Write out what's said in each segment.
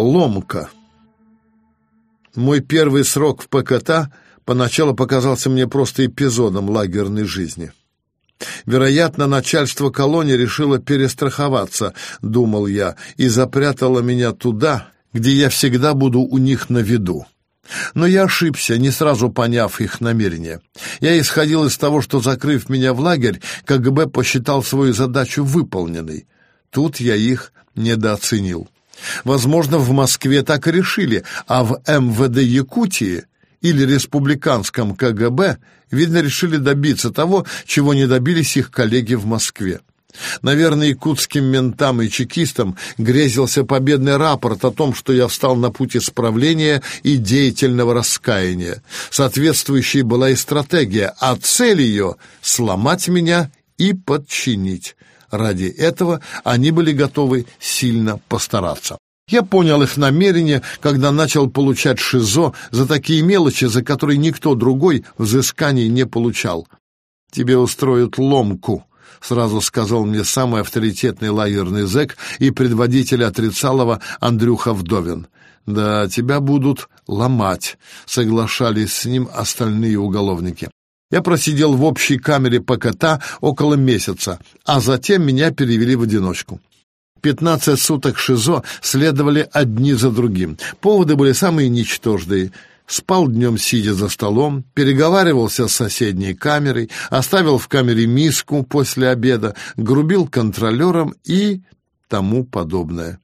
Ломка. Мой первый срок в ПКТ поначалу показался мне просто эпизодом лагерной жизни. Вероятно, начальство колонии решило перестраховаться, думал я, и запрятало меня туда, где я всегда буду у них на виду. Но я ошибся, не сразу поняв их намерения. Я исходил из того, что, закрыв меня в лагерь, КГБ посчитал свою задачу выполненной. Тут я их недооценил. Возможно, в Москве так и решили, а в МВД Якутии или республиканском КГБ, видно, решили добиться того, чего не добились их коллеги в Москве. Наверное, якутским ментам и чекистам грезился победный рапорт о том, что я встал на путь исправления и деятельного раскаяния. Соответствующей была и стратегия, а цель ее — сломать меня и подчинить. Ради этого они были готовы сильно постараться. Я понял их намерение, когда начал получать ШИЗО за такие мелочи, за которые никто другой взысканий не получал. «Тебе устроят ломку», — сразу сказал мне самый авторитетный лагерный зэк и предводитель отрицалова Андрюха Вдовин. «Да, тебя будут ломать», — соглашались с ним остальные уголовники. Я просидел в общей камере ПКТ около месяца, а затем меня перевели в одиночку. Пятнадцать суток ШИЗО следовали одни за другим. Поводы были самые ничтожные. Спал днем, сидя за столом, переговаривался с соседней камерой, оставил в камере миску после обеда, грубил контролером и тому подобное.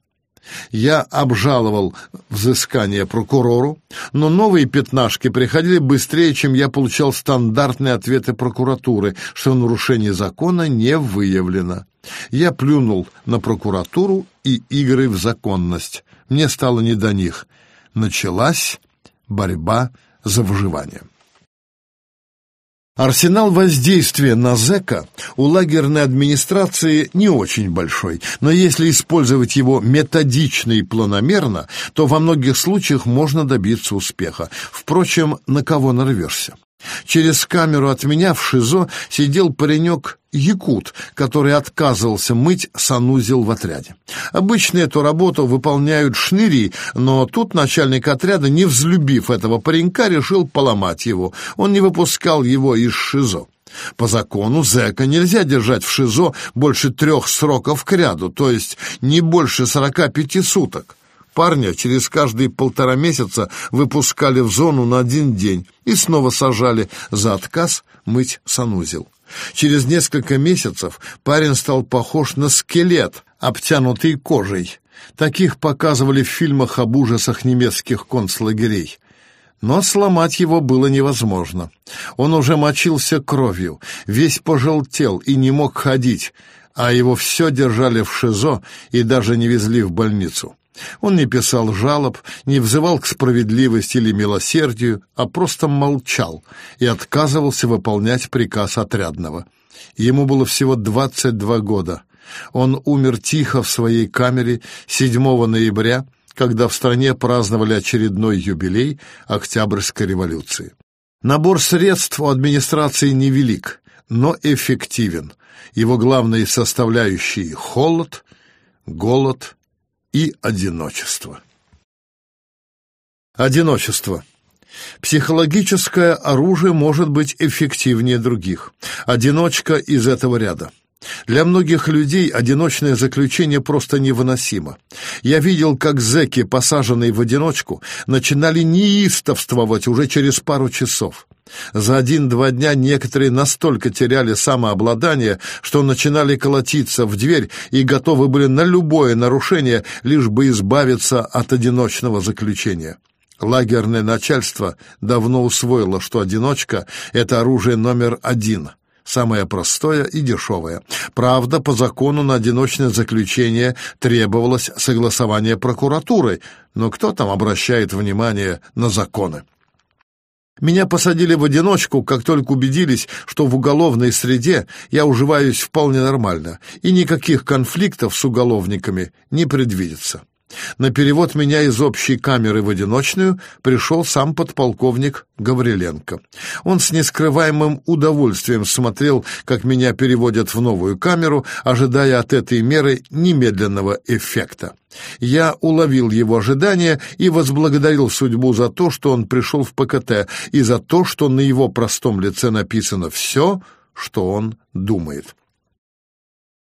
Я обжаловал взыскание прокурору, но новые пятнашки приходили быстрее, чем я получал стандартные ответы прокуратуры, что нарушение закона не выявлено. Я плюнул на прокуратуру и игры в законность. Мне стало не до них. Началась борьба за выживание. Арсенал воздействия на зэка у лагерной администрации не очень большой, но если использовать его методично и планомерно, то во многих случаях можно добиться успеха. Впрочем, на кого нарвешься? Через камеру от меня в ШИЗО сидел паренек Якут, который отказывался мыть санузел в отряде. Обычно эту работу выполняют шныри, но тут начальник отряда, не взлюбив этого паренька, решил поломать его. Он не выпускал его из ШИЗО. По закону зэка нельзя держать в ШИЗО больше трех сроков к ряду, то есть не больше сорока пяти суток. Парня через каждые полтора месяца выпускали в зону на один день и снова сажали за отказ мыть санузел. Через несколько месяцев парень стал похож на скелет, обтянутый кожей. Таких показывали в фильмах об ужасах немецких концлагерей. Но сломать его было невозможно. Он уже мочился кровью, весь пожелтел и не мог ходить, а его все держали в ШИЗО и даже не везли в больницу. Он не писал жалоб, не взывал к справедливости или милосердию, а просто молчал и отказывался выполнять приказ отрядного. Ему было всего 22 года. Он умер тихо в своей камере 7 ноября, когда в стране праздновали очередной юбилей Октябрьской революции. Набор средств у администрации невелик, но эффективен. Его главные составляющие — холод, голод и одиночество. Одиночество. Психологическое оружие может быть эффективнее других. Одиночка из этого ряда. Для многих людей одиночное заключение просто невыносимо. Я видел, как зэки, посаженные в одиночку, начинали неистовствовать уже через пару часов. За один-два дня некоторые настолько теряли самообладание, что начинали колотиться в дверь и готовы были на любое нарушение, лишь бы избавиться от одиночного заключения. Лагерное начальство давно усвоило, что одиночка — это оружие номер один — самое простое и дешевое. Правда, по закону на одиночное заключение требовалось согласование прокуратуры, но кто там обращает внимание на законы? Меня посадили в одиночку, как только убедились, что в уголовной среде я уживаюсь вполне нормально, и никаких конфликтов с уголовниками не предвидится. На перевод меня из общей камеры в одиночную пришел сам подполковник Гавриленко. Он с нескрываемым удовольствием смотрел, как меня переводят в новую камеру, ожидая от этой меры немедленного эффекта. Я уловил его ожидания и возблагодарил судьбу за то, что он пришел в ПКТ, и за то, что на его простом лице написано все, что он думает.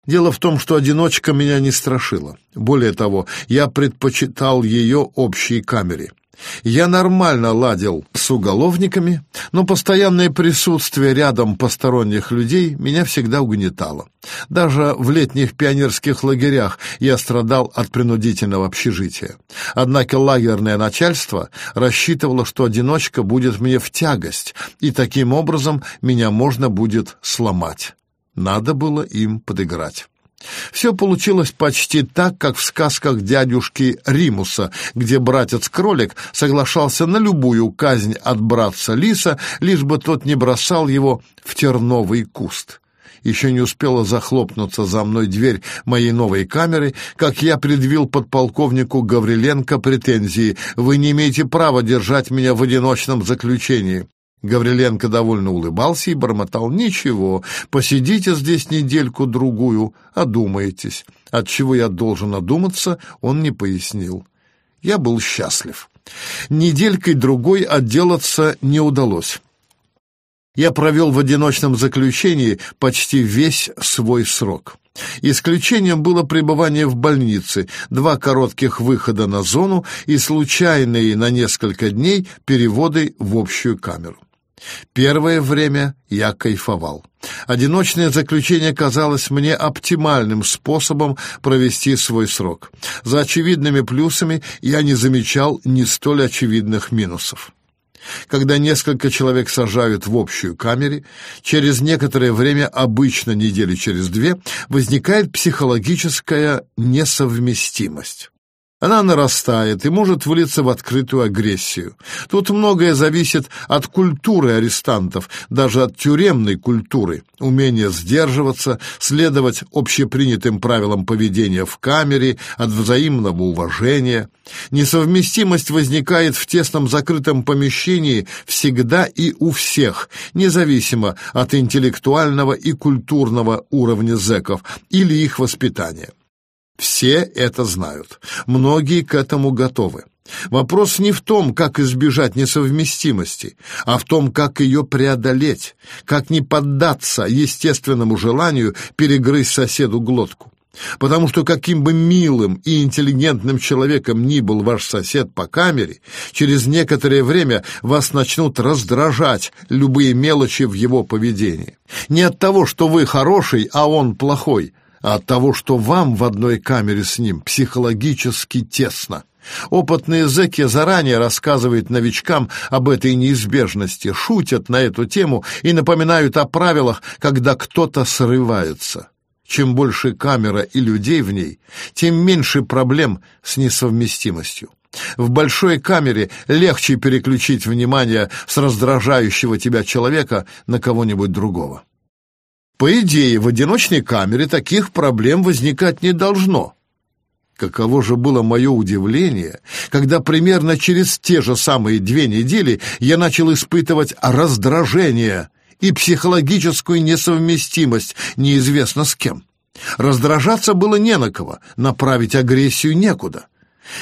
Дело в том, что одиночка меня не страшила. Более того, я предпочитал ее общей камере. Я нормально ладил с уголовниками, но постоянное присутствие рядом посторонних людей меня всегда угнетало. Даже в летних пионерских лагерях я страдал от принудительного общежития. Однако лагерное начальство рассчитывало, что одиночка будет мне в тягость, и таким образом меня можно будет сломать. Надо было им подыграть. Все получилось почти так, как в сказках дядюшки Римуса, где братец-кролик соглашался на любую казнь от братца-лиса, лишь бы тот не бросал его в терновый куст. Еще не успела захлопнуться за мной дверь моей новой камеры, как я предъявил подполковнику Гавриленко претензии. «Вы не имеете права держать меня в одиночном заключении». Гавриленко довольно улыбался и бормотал. «Ничего, посидите здесь недельку-другую, одумаетесь». От чего я должен одуматься, он не пояснил. Я был счастлив. Неделькой-другой отделаться не удалось. Я провел в одиночном заключении почти весь свой срок. Исключением было пребывание в больнице, два коротких выхода на зону и случайные на несколько дней переводы в общую камеру. Первое время я кайфовал. Одиночное заключение казалось мне оптимальным способом провести свой срок. За очевидными плюсами я не замечал ни столь очевидных минусов. Когда несколько человек сажают в общую камере, через некоторое время, обычно недели через две, возникает психологическая несовместимость. Она нарастает и может вылиться в открытую агрессию. Тут многое зависит от культуры арестантов, даже от тюремной культуры. Умение сдерживаться, следовать общепринятым правилам поведения в камере, от взаимного уважения. Несовместимость возникает в тесном закрытом помещении всегда и у всех, независимо от интеллектуального и культурного уровня зэков или их воспитания. Все это знают. Многие к этому готовы. Вопрос не в том, как избежать несовместимости, а в том, как ее преодолеть, как не поддаться естественному желанию перегрызть соседу глотку. Потому что каким бы милым и интеллигентным человеком ни был ваш сосед по камере, через некоторое время вас начнут раздражать любые мелочи в его поведении. Не от того, что вы хороший, а он плохой, а от того, что вам в одной камере с ним психологически тесно. Опытные зэки заранее рассказывают новичкам об этой неизбежности, шутят на эту тему и напоминают о правилах, когда кто-то срывается. Чем больше камера и людей в ней, тем меньше проблем с несовместимостью. В большой камере легче переключить внимание с раздражающего тебя человека на кого-нибудь другого. По идее, в одиночной камере таких проблем возникать не должно. Каково же было мое удивление, когда примерно через те же самые две недели я начал испытывать раздражение и психологическую несовместимость неизвестно с кем. Раздражаться было не на кого, направить агрессию некуда.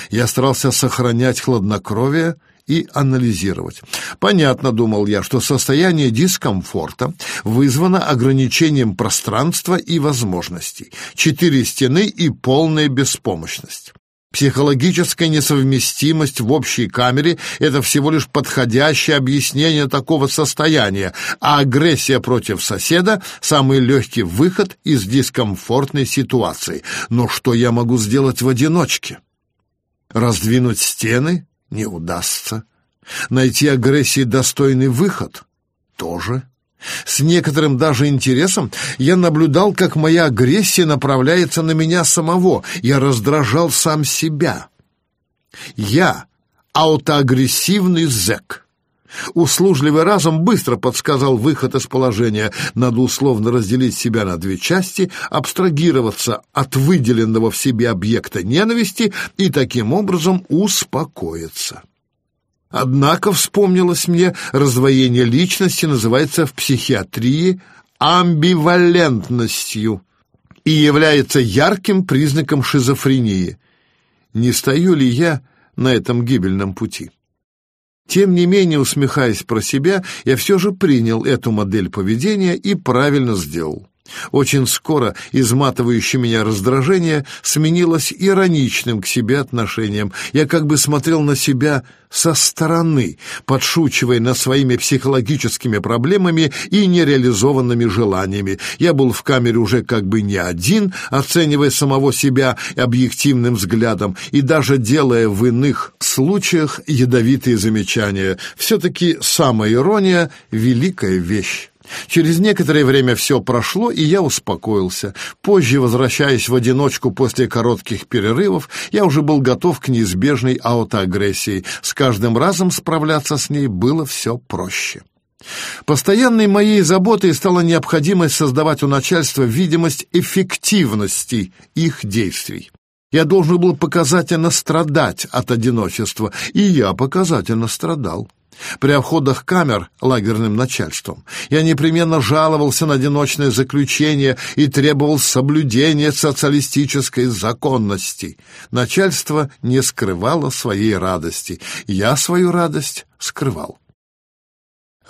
Я старался сохранять хладнокровие и анализировать. Понятно, думал я, что состояние дискомфорта вызвано ограничением пространства и возможностей, четыре стены и полная беспомощность. Психологическая несовместимость в общей камере – это всего лишь подходящее объяснение такого состояния, а агрессия против соседа – самый легкий выход из дискомфортной ситуации. Но что я могу сделать в одиночке? Раздвинуть стены? Не удастся. Найти агрессии достойный выход тоже. С некоторым даже интересом я наблюдал, как моя агрессия направляется на меня самого. Я раздражал сам себя. Я аутоагрессивный зэк. Услужливый разум быстро подсказал выход из положения. Надо условно разделить себя на две части, абстрагироваться от выделенного в себе объекта ненависти и таким образом успокоиться. Однако вспомнилось мне, раздвоение личности называется в психиатрии амбивалентностью и является ярким признаком шизофрении. Не стою ли я на этом гибельном пути? Тем не менее, усмехаясь про себя, я все же принял эту модель поведения и правильно сделал. Очень скоро изматывающее меня раздражение сменилось ироничным к себе отношением. Я как бы смотрел на себя со стороны, подшучивая над своими психологическими проблемами и нереализованными желаниями. Я был в камере уже как бы не один, оценивая самого себя объективным взглядом и даже делая в иных случаях ядовитые замечания. Все-таки самоирония — великая вещь. Через некоторое время все прошло, и я успокоился. Позже, возвращаясь в одиночку после коротких перерывов, я уже был готов к неизбежной аутоагрессии. С каждым разом справляться с ней было все проще. Постоянной моей заботой стала необходимость создавать у начальства видимость эффективности их действий. Я должен был показательно страдать от одиночества, и я показательно страдал. При обходах камер лагерным начальством я непременно жаловался на одиночное заключение и требовал соблюдения социалистической законности. Начальство не скрывало своей радости. Я свою радость скрывал.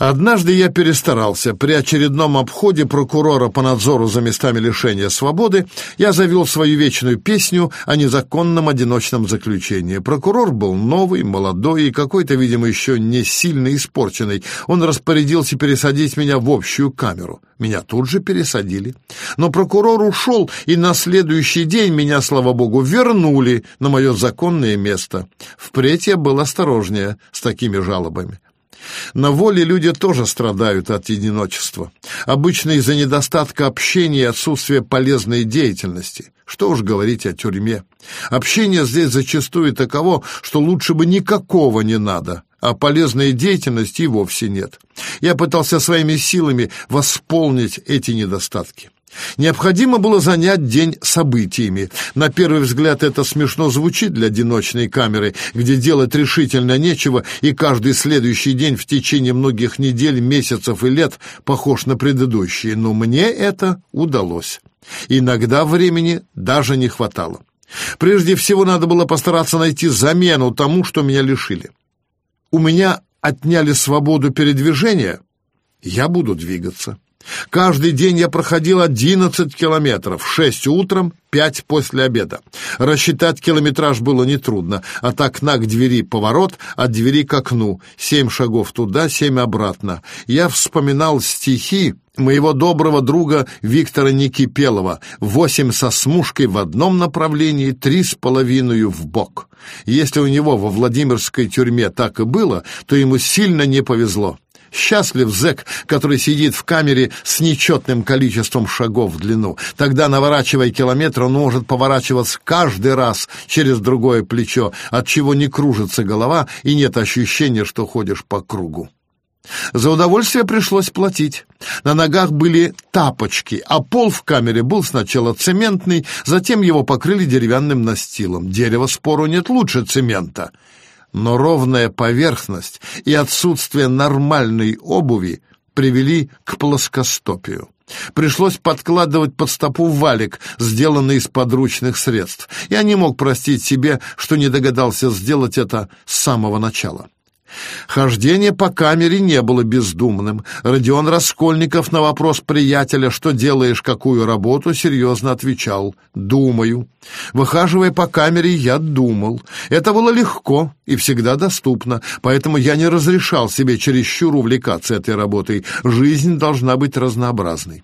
Однажды я перестарался. При очередном обходе прокурора по надзору за местами лишения свободы я завел свою вечную песню о незаконном одиночном заключении. Прокурор был новый, молодой и какой-то, видимо, еще не сильно испорченный. Он распорядился пересадить меня в общую камеру. Меня тут же пересадили. Но прокурор ушел, и на следующий день меня, слава богу, вернули на мое законное место. Впредь я был осторожнее с такими жалобами. На воле люди тоже страдают от одиночества. Обычно из-за недостатка общения и отсутствия полезной деятельности. Что уж говорить о тюрьме. Общение здесь зачастую таково, что лучше бы никакого не надо, а полезной деятельности и вовсе нет. Я пытался своими силами восполнить эти недостатки. Необходимо было занять день событиями. На первый взгляд это смешно звучит для одиночной камеры, где делать решительно нечего, и каждый следующий день в течение многих недель, месяцев и лет похож на предыдущие. Но мне это удалось. Иногда времени даже не хватало. Прежде всего надо было постараться найти замену тому, что меня лишили. У меня отняли свободу передвижения, я буду двигаться. Каждый день я проходил 11 километров, 6 утром, 5 после обеда. Рассчитать километраж было нетрудно. От окна к двери поворот, от двери к окну. Семь шагов туда, семь обратно. Я вспоминал стихи моего доброго друга Виктора Никипелова. Восемь со смушкой в одном направлении, три с половиной в бок. Если у него во Владимирской тюрьме так и было, то ему сильно не повезло. Счастлив зэк, который сидит в камере с нечетным количеством шагов в длину. Тогда, наворачивая километр, он может поворачиваться каждый раз через другое плечо, от чего не кружится голова и нет ощущения, что ходишь по кругу. За удовольствие пришлось платить. На ногах были тапочки, а пол в камере был сначала цементный, затем его покрыли деревянным настилом. Дерево, спору нет, лучше цемента но ровная поверхность и отсутствие нормальной обуви привели к плоскостопию. Пришлось подкладывать под стопу валик, сделанный из подручных средств. Я не мог простить себе, что не догадался сделать это с самого начала. Хождение по камере не было бездумным. Родион Раскольников на вопрос приятеля, что делаешь, какую работу, серьезно отвечал «думаю». Выхаживая по камере, я думал. Это было легко и всегда доступно, поэтому я не разрешал себе чересчур увлекаться этой работой. Жизнь должна быть разнообразной.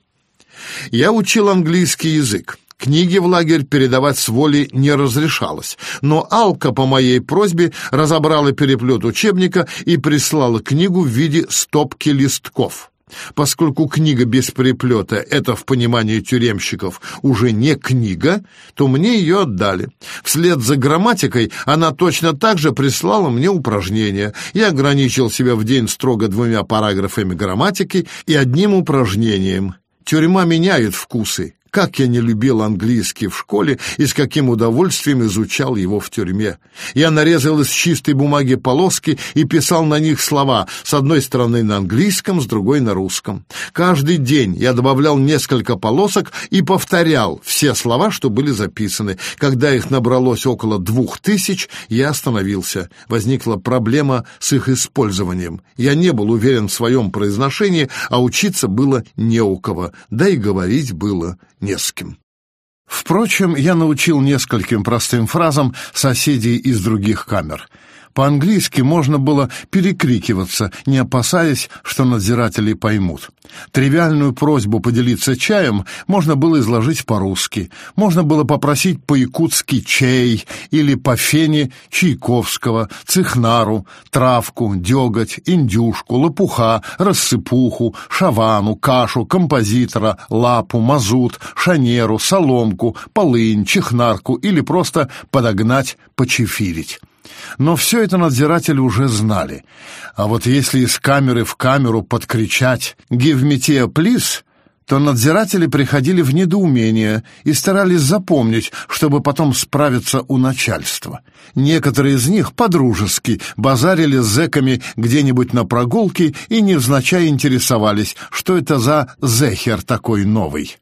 Я учил английский язык. Книги в лагерь передавать с воли не разрешалось, но Алка по моей просьбе разобрала переплет учебника и прислала книгу в виде стопки листков. Поскольку книга без переплета — это, в понимании тюремщиков, уже не книга, то мне ее отдали. Вслед за грамматикой она точно так же прислала мне упражнения. Я ограничил себя в день строго двумя параграфами грамматики и одним упражнением. Тюрьма меняет вкусы. Как я не любил английский в школе и с каким удовольствием изучал его в тюрьме. Я нарезал из чистой бумаги полоски и писал на них слова, с одной стороны на английском, с другой на русском. Каждый день я добавлял несколько полосок и повторял все слова, что были записаны. Когда их набралось около двух тысяч, я остановился. Возникла проблема с их использованием. Я не был уверен в своем произношении, а учиться было не у кого, да и говорить было не с кем. Впрочем, я научил нескольким простым фразам соседей из других камер — по-английски можно было перекрикиваться, не опасаясь, что надзиратели поймут. Тривиальную просьбу поделиться чаем можно было изложить по-русски. Можно было попросить по-якутски чай или по фене Чайковского, цихнару, травку, деготь, индюшку, лопуха, рассыпуху, шавану, кашу, композитора, лапу, мазут, шанеру, соломку, полынь, чехнарку или просто подогнать, почефирить. Но все это надзиратели уже знали. А вот если из камеры в камеру подкричать «Give me tea, please», то надзиратели приходили в недоумение и старались запомнить, чтобы потом справиться у начальства. Некоторые из них подружески базарили с зэками где-нибудь на прогулке и невзначай интересовались, что это за зехер такой новый.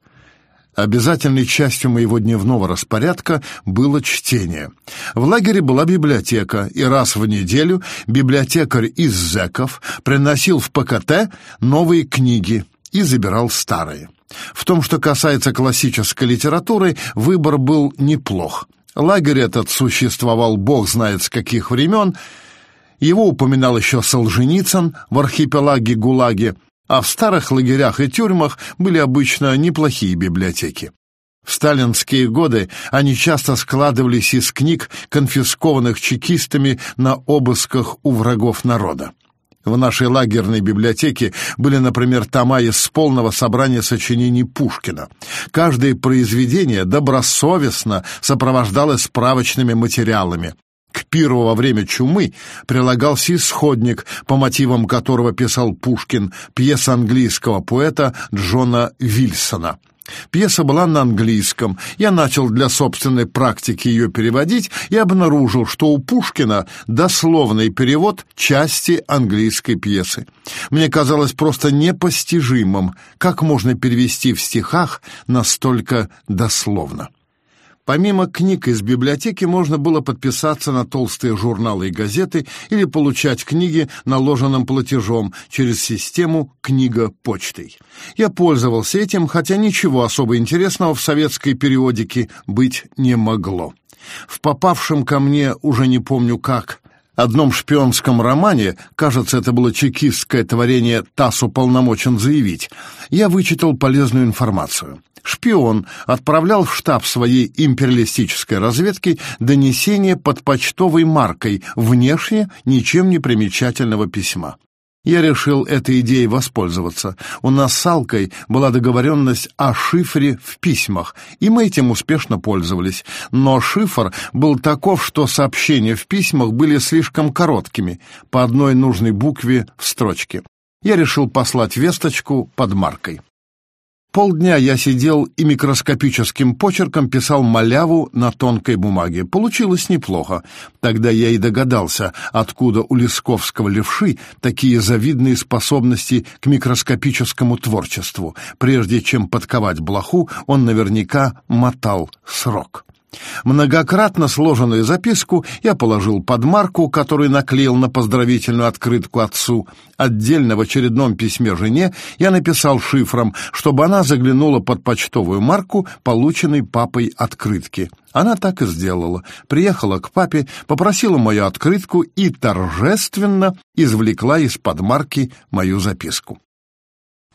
Обязательной частью моего дневного распорядка было чтение. В лагере была библиотека, и раз в неделю библиотекарь из зэков приносил в ПКТ новые книги и забирал старые. В том, что касается классической литературы, выбор был неплох. Лагерь этот существовал бог знает с каких времен, его упоминал еще Солженицын в архипелаге ГУЛАГе, а в старых лагерях и тюрьмах были обычно неплохие библиотеки. В сталинские годы они часто складывались из книг, конфискованных чекистами на обысках у врагов народа. В нашей лагерной библиотеке были, например, тома из полного собрания сочинений Пушкина. Каждое произведение добросовестно сопровождалось справочными материалами. К пиру во время чумы прилагался исходник, по мотивам которого писал Пушкин, пьеса английского поэта Джона Вильсона. Пьеса была на английском. Я начал для собственной практики ее переводить и обнаружил, что у Пушкина дословный перевод части английской пьесы. Мне казалось просто непостижимым, как можно перевести в стихах настолько дословно. Помимо книг из библиотеки можно было подписаться на толстые журналы и газеты или получать книги наложенным платежом через систему «Книга почтой». Я пользовался этим, хотя ничего особо интересного в советской периодике быть не могло. В попавшем ко мне, уже не помню как, одном шпионском романе, кажется, это было чекистское творение «ТАСС уполномочен заявить», я вычитал полезную информацию шпион отправлял в штаб своей империалистической разведки донесение под почтовой маркой внешне ничем не примечательного письма. Я решил этой идеей воспользоваться. У нас с Алкой была договоренность о шифре в письмах, и мы этим успешно пользовались. Но шифр был таков, что сообщения в письмах были слишком короткими, по одной нужной букве в строчке. Я решил послать весточку под маркой. Полдня я сидел и микроскопическим почерком писал маляву на тонкой бумаге. Получилось неплохо. Тогда я и догадался, откуда у Лесковского левши такие завидные способности к микроскопическому творчеству. Прежде чем подковать блоху, он наверняка мотал срок. Многократно сложенную записку я положил под марку, которую наклеил на поздравительную открытку отцу. Отдельно в очередном письме жене я написал шифром, чтобы она заглянула под почтовую марку, полученной папой открытки. Она так и сделала. Приехала к папе, попросила мою открытку и торжественно извлекла из-под марки мою записку.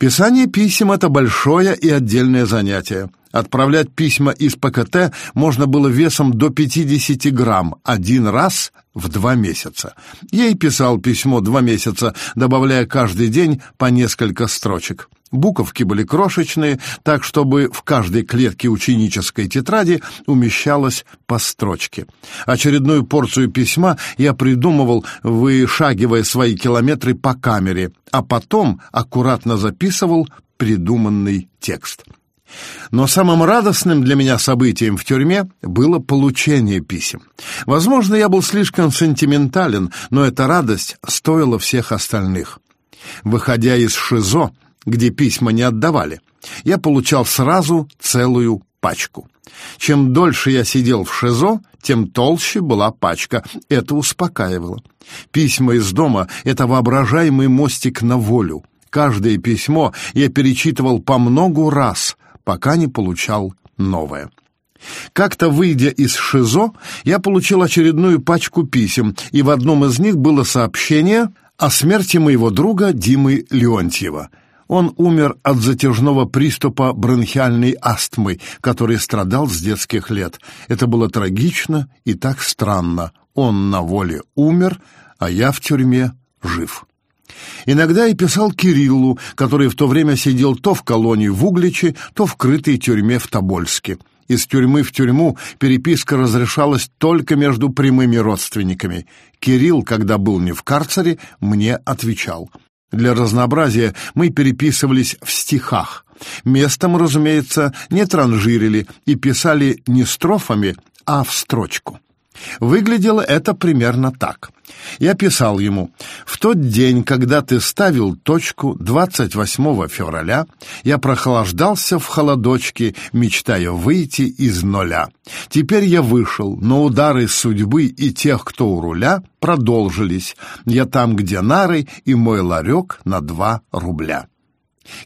Писание писем — это большое и отдельное занятие. Отправлять письма из ПКТ можно было весом до 50 грамм один раз в два месяца. И писал письмо два месяца, добавляя каждый день по несколько строчек. Буковки были крошечные, так чтобы в каждой клетке ученической тетради умещалось по строчке. Очередную порцию письма я придумывал, вышагивая свои километры по камере, а потом аккуратно записывал придуманный текст. Но самым радостным для меня событием в тюрьме было получение писем. Возможно, я был слишком сентиментален, но эта радость стоила всех остальных. Выходя из ШИЗО, где письма не отдавали, я получал сразу целую пачку. Чем дольше я сидел в ШИЗО, тем толще была пачка. Это успокаивало. Письма из дома — это воображаемый мостик на волю. Каждое письмо я перечитывал по многу раз, пока не получал новое. Как-то выйдя из ШИЗО, я получил очередную пачку писем, и в одном из них было сообщение о смерти моего друга Димы Леонтьева. Он умер от затяжного приступа бронхиальной астмы, который страдал с детских лет. Это было трагично и так странно. Он на воле умер, а я в тюрьме жив. Иногда я писал Кириллу, который в то время сидел то в колонии в Угличе, то в крытой тюрьме в Тобольске. Из тюрьмы в тюрьму переписка разрешалась только между прямыми родственниками. Кирилл, когда был не в карцере, мне отвечал. Для разнообразия мы переписывались в стихах. Местом, разумеется, не транжирили и писали не строфами, а в строчку. Выглядело это примерно так. Я писал ему, «В тот день, когда ты ставил точку 28 февраля, я прохлаждался в холодочке, мечтая выйти из нуля. Теперь я вышел, но удары судьбы и тех, кто у руля, продолжились. Я там, где нары, и мой ларек на 2 рубля».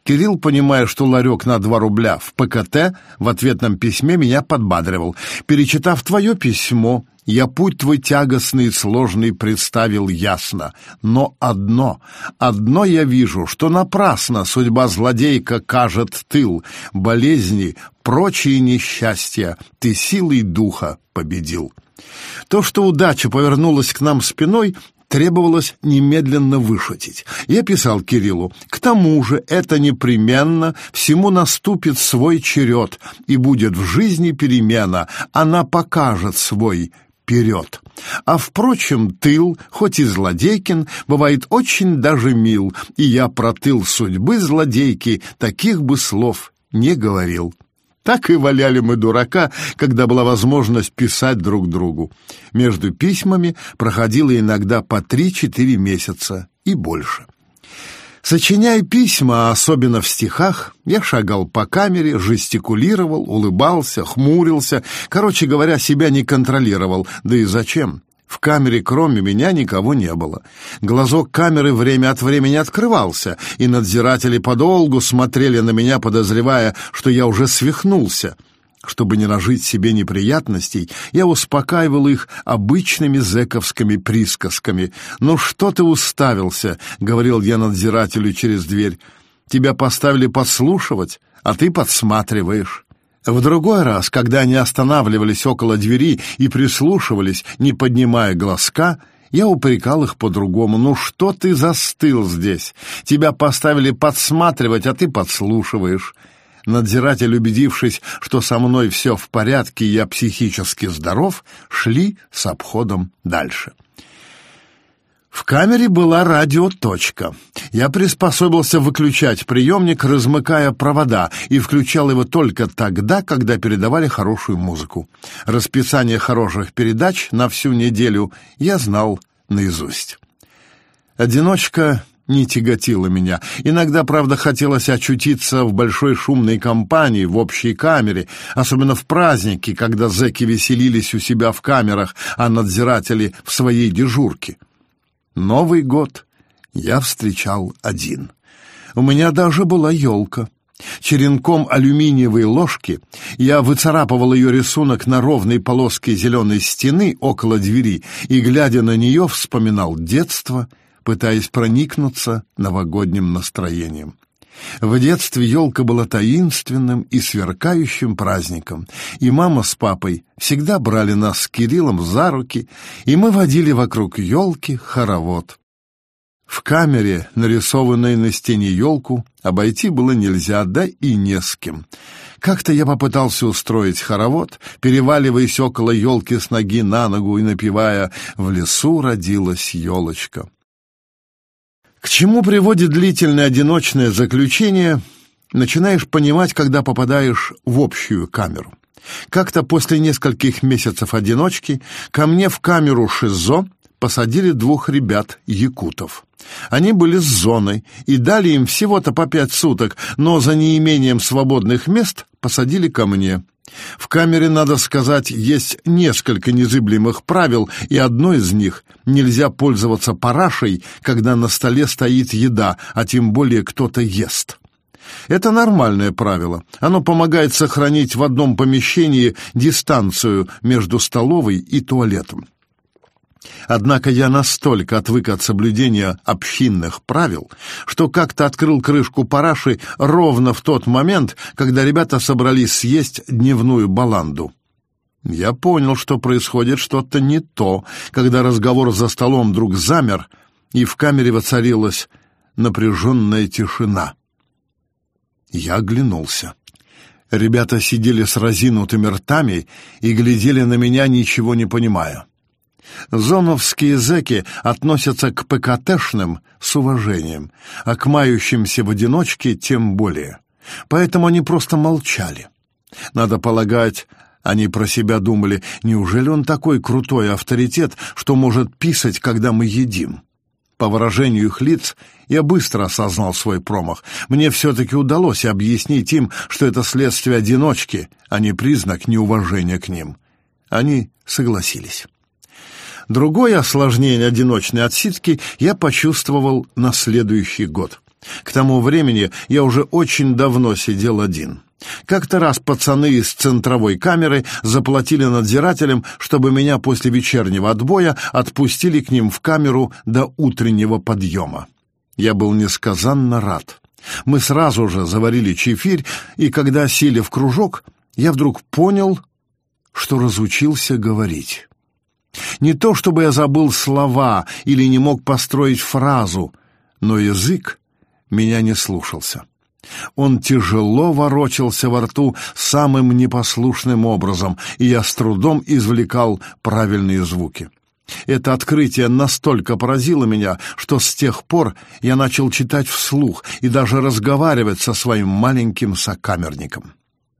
Кирилл, понимая, что ларек на два рубля в ПКТ, в ответном письме меня подбадривал. «Перечитав твое письмо, я путь твой тягостный и сложный представил ясно, но одно, одно я вижу, что напрасно судьба злодейка кажет тыл, болезни, прочие несчастья ты силой духа победил. То, что удача повернулась к нам спиной, требовалось немедленно вышутить. Я писал Кириллу, к тому же это непременно, всему наступит свой черед, и будет в жизни перемена, она покажет свой вперед. А, впрочем, тыл, хоть и злодейкин, бывает очень даже мил, и я про тыл судьбы злодейки таких бы слов не говорил. Так и валяли мы дурака, когда была возможность писать друг другу. Между письмами проходило иногда по три-четыре месяца и больше. Сочиняя письма, особенно в стихах, я шагал по камере, жестикулировал, улыбался, хмурился, короче говоря, себя не контролировал. Да и зачем? В камере кроме меня никого не было. Глазок камеры время от времени открывался, и надзиратели подолгу смотрели на меня, подозревая, что я уже свихнулся. Чтобы не нажить себе неприятностей, я успокаивал их обычными зэковскими присказками. «Ну что ты уставился?» — говорил я надзирателю через дверь. «Тебя поставили подслушивать, а ты подсматриваешь». В другой раз, когда они останавливались около двери и прислушивались, не поднимая глазка, я упрекал их по-другому. «Ну что ты застыл здесь? Тебя поставили подсматривать, а ты подслушиваешь». Надзиратель, убедившись, что со мной все в порядке я психически здоров, шли с обходом дальше. В камере была радиоточка. Я приспособился выключать приемник, размыкая провода, и включал его только тогда, когда передавали хорошую музыку. Расписание хороших передач на всю неделю я знал наизусть. Одиночка не тяготило меня. Иногда, правда, хотелось очутиться в большой шумной компании, в общей камере, особенно в праздники, когда зэки веселились у себя в камерах, а надзиратели в своей дежурке. Новый год я встречал один. У меня даже была елка. Черенком алюминиевой ложки я выцарапывал ее рисунок на ровной полоске зеленой стены около двери и, глядя на нее, вспоминал детство — пытаясь проникнуться новогодним настроением. В детстве елка была таинственным и сверкающим праздником, и мама с папой всегда брали нас с Кириллом за руки, и мы водили вокруг елки хоровод. В камере, нарисованной на стене елку, обойти было нельзя, да и не с кем. Как-то я попытался устроить хоровод, переваливаясь около елки с ноги на ногу и напевая «В лесу родилась елочка». К чему приводит длительное одиночное заключение, начинаешь понимать, когда попадаешь в общую камеру. Как-то после нескольких месяцев одиночки ко мне в камеру ШИЗО посадили двух ребят, якутов. Они были с зоной и дали им всего-то по пять суток, но за неимением свободных мест посадили ко мне. В камере, надо сказать, есть несколько незыблемых правил, и одно из них — нельзя пользоваться парашей, когда на столе стоит еда, а тем более кто-то ест. Это нормальное правило. Оно помогает сохранить в одном помещении дистанцию между столовой и туалетом. Однако я настолько отвык от соблюдения общинных правил, что как-то открыл крышку параши ровно в тот момент, когда ребята собрались съесть дневную баланду. Я понял, что происходит что-то не то, когда разговор за столом вдруг замер, и в камере воцарилась напряженная тишина. Я оглянулся. Ребята сидели с разинутыми ртами и глядели на меня, ничего не понимая. Зоновские зэки относятся к ПКТшным с уважением, а к мающимся в одиночке тем более. Поэтому они просто молчали. Надо полагать, они про себя думали, неужели он такой крутой авторитет, что может писать, когда мы едим? По выражению их лиц я быстро осознал свой промах. Мне все-таки удалось объяснить им, что это следствие одиночки, а не признак неуважения к ним. Они согласились. Другое осложнение одиночной отсидки я почувствовал на следующий год. К тому времени я уже очень давно сидел один. Как-то раз пацаны из центровой камеры заплатили надзирателям, чтобы меня после вечернего отбоя отпустили к ним в камеру до утреннего подъема. Я был несказанно рад. Мы сразу же заварили чефирь, и когда сели в кружок, я вдруг понял, что разучился говорить. Не то чтобы я забыл слова или не мог построить фразу, но язык меня не слушался. Он тяжело ворочался во рту самым непослушным образом, и я с трудом извлекал правильные звуки. Это открытие настолько поразило меня, что с тех пор я начал читать вслух и даже разговаривать со своим маленьким сокамерником.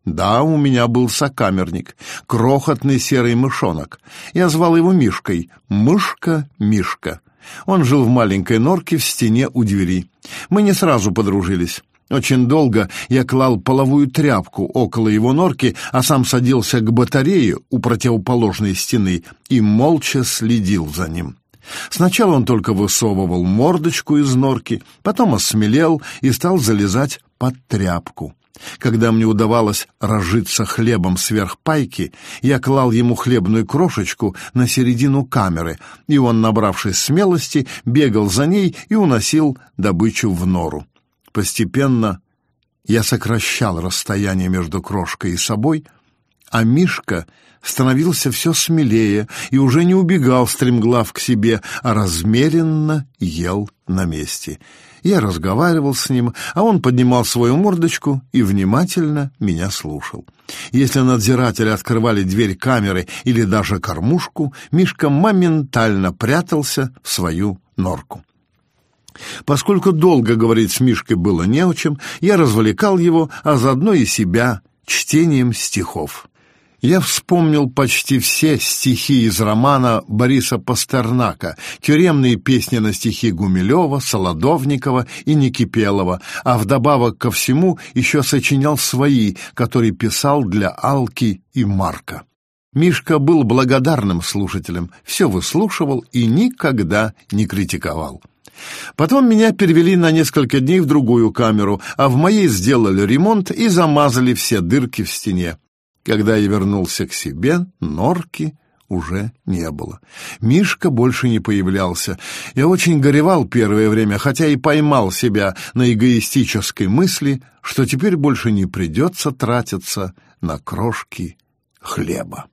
Да, у меня был сокамерник, крохотный серый мышонок. Я звал его Мишкой. Мышка Мишка. Он жил в маленькой норке в стене у двери. Мы не сразу подружились. Очень долго я клал половую тряпку около его норки, а сам садился к батарее у противоположной стены и молча следил за ним. Сначала он только высовывал мордочку из норки, потом осмелел и стал залезать под тряпку. Когда мне удавалось разжиться хлебом сверх пайки, я клал ему хлебную крошечку на середину камеры, и он, набравшись смелости, бегал за ней и уносил добычу в нору. Постепенно я сокращал расстояние между крошкой и собой, а Мишка становился все смелее и уже не убегал стремглав к себе, а размеренно ел на месте. Я разговаривал с ним, а он поднимал свою мордочку и внимательно меня слушал. Если надзиратели открывали дверь камеры или даже кормушку, Мишка моментально прятался в свою норку. Поскольку долго говорить с Мишкой было не о чем, я развлекал его, а заодно и себя, чтением стихов я вспомнил почти все стихи из романа Бориса Пастернака, тюремные песни на стихи Гумилева, Солодовникова и Никипелова, а вдобавок ко всему еще сочинял свои, которые писал для Алки и Марка. Мишка был благодарным слушателем, все выслушивал и никогда не критиковал. Потом меня перевели на несколько дней в другую камеру, а в моей сделали ремонт и замазали все дырки в стене. Когда я вернулся к себе, норки уже не было. Мишка больше не появлялся. Я очень горевал первое время, хотя и поймал себя на эгоистической мысли, что теперь больше не придется тратиться на крошки хлеба.